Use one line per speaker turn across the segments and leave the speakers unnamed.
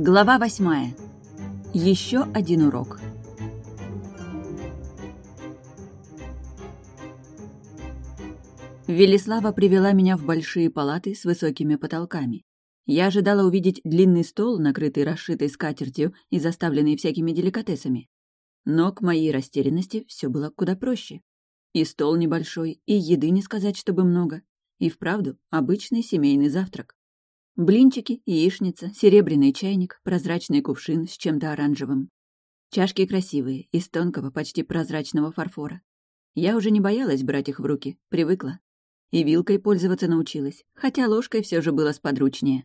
Глава восьмая. Еще один урок. Велислава привела меня в большие палаты с высокими потолками. Я ожидала увидеть длинный стол, накрытый расшитой скатертью и заставленный всякими деликатесами. Но к моей растерянности все было куда проще. И стол небольшой, и еды не сказать, чтобы много. И вправду обычный семейный завтрак. Блинчики, яичница, серебряный чайник, прозрачный кувшин с чем-то оранжевым. Чашки красивые, из тонкого, почти прозрачного фарфора. Я уже не боялась брать их в руки, привыкла. И вилкой пользоваться научилась, хотя ложкой все же было сподручнее.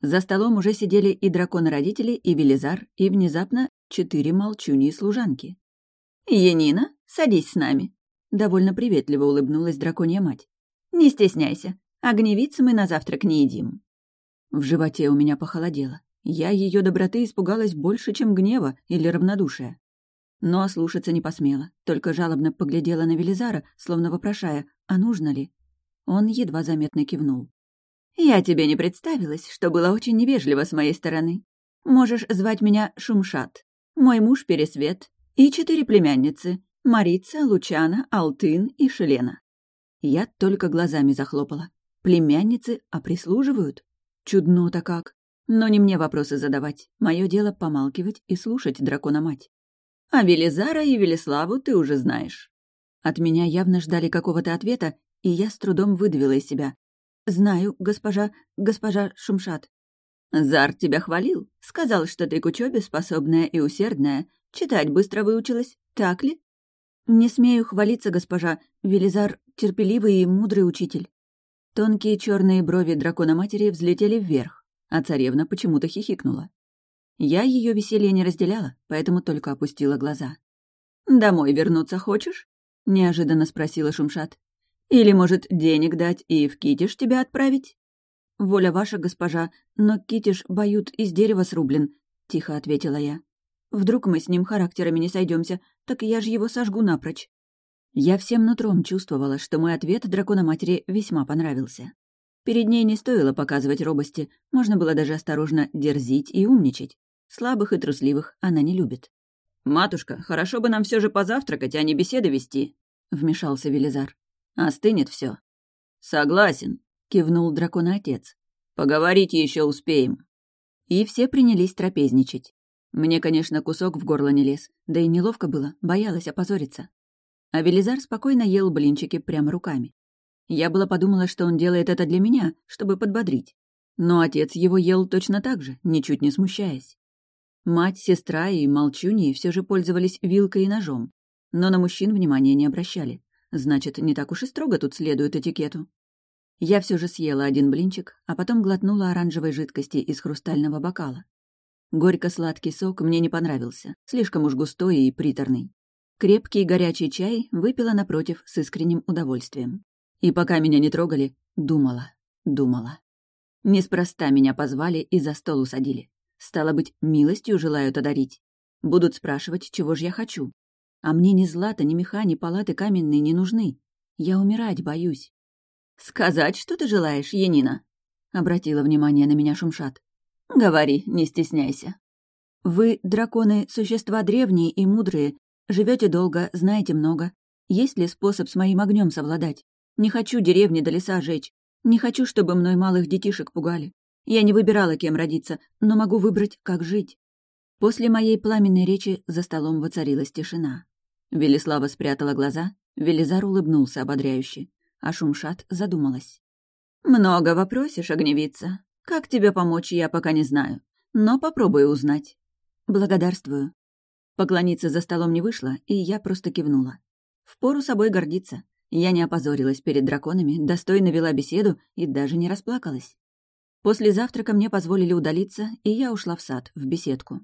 За столом уже сидели и драконы-родители, и Велизар, и внезапно четыре молчуньи служанки. «Енина, садись с нами», — довольно приветливо улыбнулась драконья мать. «Не стесняйся, огневицы мы на завтрак не едим». В животе у меня похолодело. Я ее доброты испугалась больше, чем гнева или равнодушия. Но ослушаться не посмела, только жалобно поглядела на Велизара, словно вопрошая, а нужно ли. Он едва заметно кивнул. «Я тебе не представилась, что было очень невежливо с моей стороны. Можешь звать меня Шумшат. Мой муж Пересвет и четыре племянницы — Марица, Лучана, Алтын и Шелена». Я только глазами захлопала. Племянницы, а прислуживают? Чудно-то как. Но не мне вопросы задавать. Мое дело помалкивать и слушать дракона-мать. А Велизара и Велиславу ты уже знаешь. От меня явно ждали какого-то ответа, и я с трудом выдавила из себя. «Знаю, госпожа... госпожа Шумшат». «Зар тебя хвалил. Сказал, что ты к учебе способная и усердная. Читать быстро выучилась. Так ли?» «Не смею хвалиться, госпожа. Велизар — терпеливый и мудрый учитель». Тонкие черные брови дракона-матери взлетели вверх, а царевна почему-то хихикнула. Я ее веселье не разделяла, поэтому только опустила глаза. «Домой вернуться хочешь?» — неожиданно спросила Шумшат. «Или, может, денег дать и в китиш тебя отправить?» «Воля ваша, госпожа, но китиш бают из дерева срублен», — тихо ответила я. «Вдруг мы с ним характерами не сойдемся, так я же его сожгу напрочь». Я всем нутром чувствовала, что мой ответ дракона-матери весьма понравился. Перед ней не стоило показывать робости, можно было даже осторожно дерзить и умничать. Слабых и трусливых она не любит. «Матушка, хорошо бы нам все же позавтракать, а не беседы вести», — вмешался Велизар. «Остынет все. «Согласен», — кивнул дракона-отец. «Поговорить еще успеем». И все принялись трапезничать. Мне, конечно, кусок в горло не лез, да и неловко было, боялась опозориться. А Велизар спокойно ел блинчики прямо руками. Я была подумала, что он делает это для меня, чтобы подбодрить. Но отец его ел точно так же, ничуть не смущаясь. Мать, сестра и молчуньи все же пользовались вилкой и ножом, но на мужчин внимания не обращали. Значит, не так уж и строго тут следует этикету. Я все же съела один блинчик, а потом глотнула оранжевой жидкости из хрустального бокала. Горько-сладкий сок мне не понравился, слишком уж густой и приторный. Крепкий горячий чай выпила напротив с искренним удовольствием. И пока меня не трогали, думала, думала. Неспроста меня позвали и за стол усадили. Стало быть, милостью желают одарить. Будут спрашивать, чего же я хочу. А мне ни злата, ни меха, ни палаты каменные не нужны. Я умирать боюсь. «Сказать, что ты желаешь, Янина?» — обратила внимание на меня Шумшат. «Говори, не стесняйся». «Вы, драконы, существа древние и мудрые, Живете долго, знаете много. Есть ли способ с моим огнем совладать? Не хочу деревни до леса жечь. Не хочу, чтобы мной малых детишек пугали. Я не выбирала, кем родиться, но могу выбрать, как жить. После моей пламенной речи за столом воцарилась тишина. Велислава спрятала глаза, Велизар улыбнулся ободряюще, а Шумшат задумалась. «Много вопросишь, огневица. Как тебе помочь, я пока не знаю, но попробую узнать». «Благодарствую», Поклониться за столом не вышло, и я просто кивнула. Впору собой гордиться. Я не опозорилась перед драконами, достойно вела беседу и даже не расплакалась. После завтрака мне позволили удалиться, и я ушла в сад, в беседку.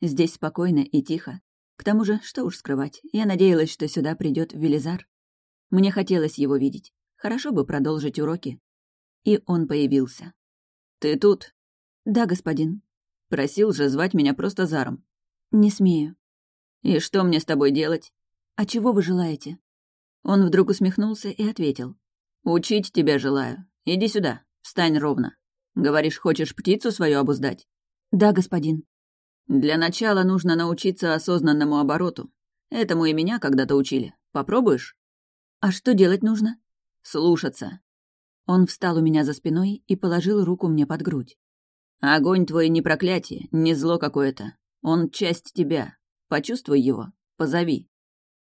Здесь спокойно и тихо. К тому же, что уж скрывать, я надеялась, что сюда придет Велизар. Мне хотелось его видеть. Хорошо бы продолжить уроки. И он появился. «Ты тут?» «Да, господин». «Просил же звать меня просто Заром». «Не смею». «И что мне с тобой делать?» «А чего вы желаете?» Он вдруг усмехнулся и ответил. «Учить тебя желаю. Иди сюда, встань ровно. Говоришь, хочешь птицу свою обуздать?» «Да, господин».
«Для начала нужно научиться осознанному обороту. Этому и меня когда-то учили. Попробуешь?»
«А что делать нужно?»
«Слушаться».
Он встал у меня за спиной и положил руку мне под грудь.
«Огонь твой не проклятие, не зло какое-то. Он часть тебя. Почувствуй его. Позови».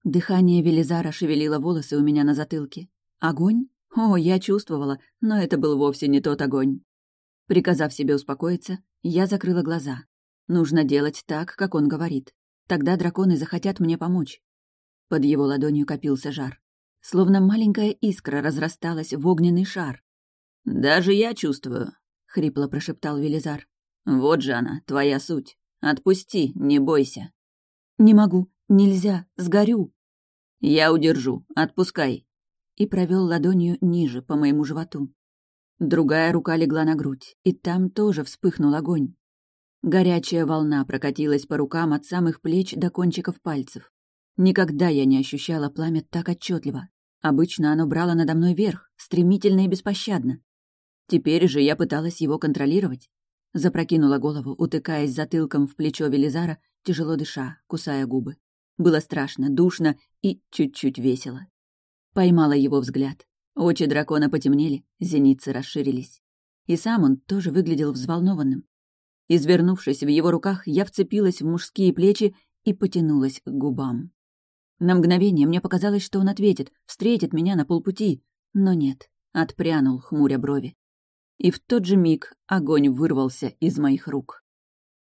Дыхание Велизара шевелило волосы у меня на затылке. Огонь? О, я чувствовала, но это был вовсе не тот огонь. Приказав себе успокоиться, я закрыла глаза. Нужно делать так, как он говорит. Тогда драконы захотят мне помочь. Под его ладонью копился жар. Словно маленькая искра разрасталась в огненный шар.
«Даже я чувствую», — хрипло прошептал Велизар. «Вот же она, твоя суть. Отпусти, не бойся».
«Не могу, нельзя, сгорю».
«Я удержу, отпускай»
и провел ладонью ниже, по моему животу. Другая рука легла на грудь, и там тоже вспыхнул огонь. Горячая волна прокатилась по рукам от самых плеч до кончиков пальцев. Никогда я не ощущала пламя так отчетливо. Обычно оно брало надо мной верх, стремительно и беспощадно. Теперь же я пыталась его контролировать. Запрокинула голову, утыкаясь затылком в плечо Велизара, тяжело дыша, кусая губы. Было страшно, душно и чуть-чуть весело. Поймала его взгляд. Очи дракона потемнели, зеницы расширились. И сам он тоже выглядел взволнованным. Извернувшись в его руках, я вцепилась в мужские плечи и потянулась к губам. На мгновение мне показалось, что он ответит, встретит меня на полпути, но нет, отпрянул, хмуря брови. И в тот же миг огонь вырвался из моих рук.